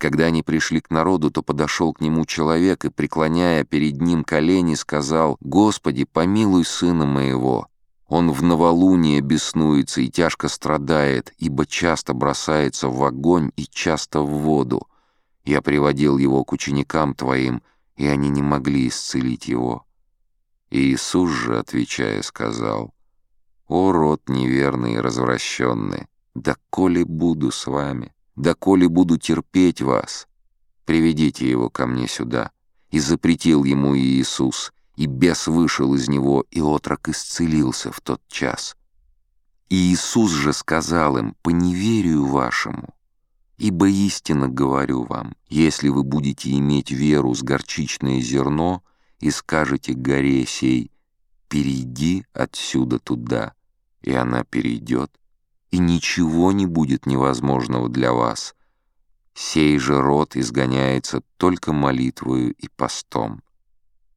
Когда они пришли к народу, то подошел к нему человек и, преклоняя перед ним колени, сказал, «Господи, помилуй сына моего, он в новолуние беснуется и тяжко страдает, ибо часто бросается в огонь и часто в воду. Я приводил его к ученикам твоим, и они не могли исцелить его». И Иисус же, отвечая, сказал, «О, род неверный и развращенный, да коли буду с вами, да коли буду терпеть вас, приведите его ко мне сюда». И запретил ему Иисус, и бес вышел из него, и отрок исцелился в тот час. И Иисус же сказал им, «По неверию вашему, ибо истинно говорю вам, если вы будете иметь веру с горчичное зерно и скажете горе сей, перейди отсюда туда, и она перейдет, и ничего не будет невозможного для вас. Сей же род изгоняется только молитвою и постом».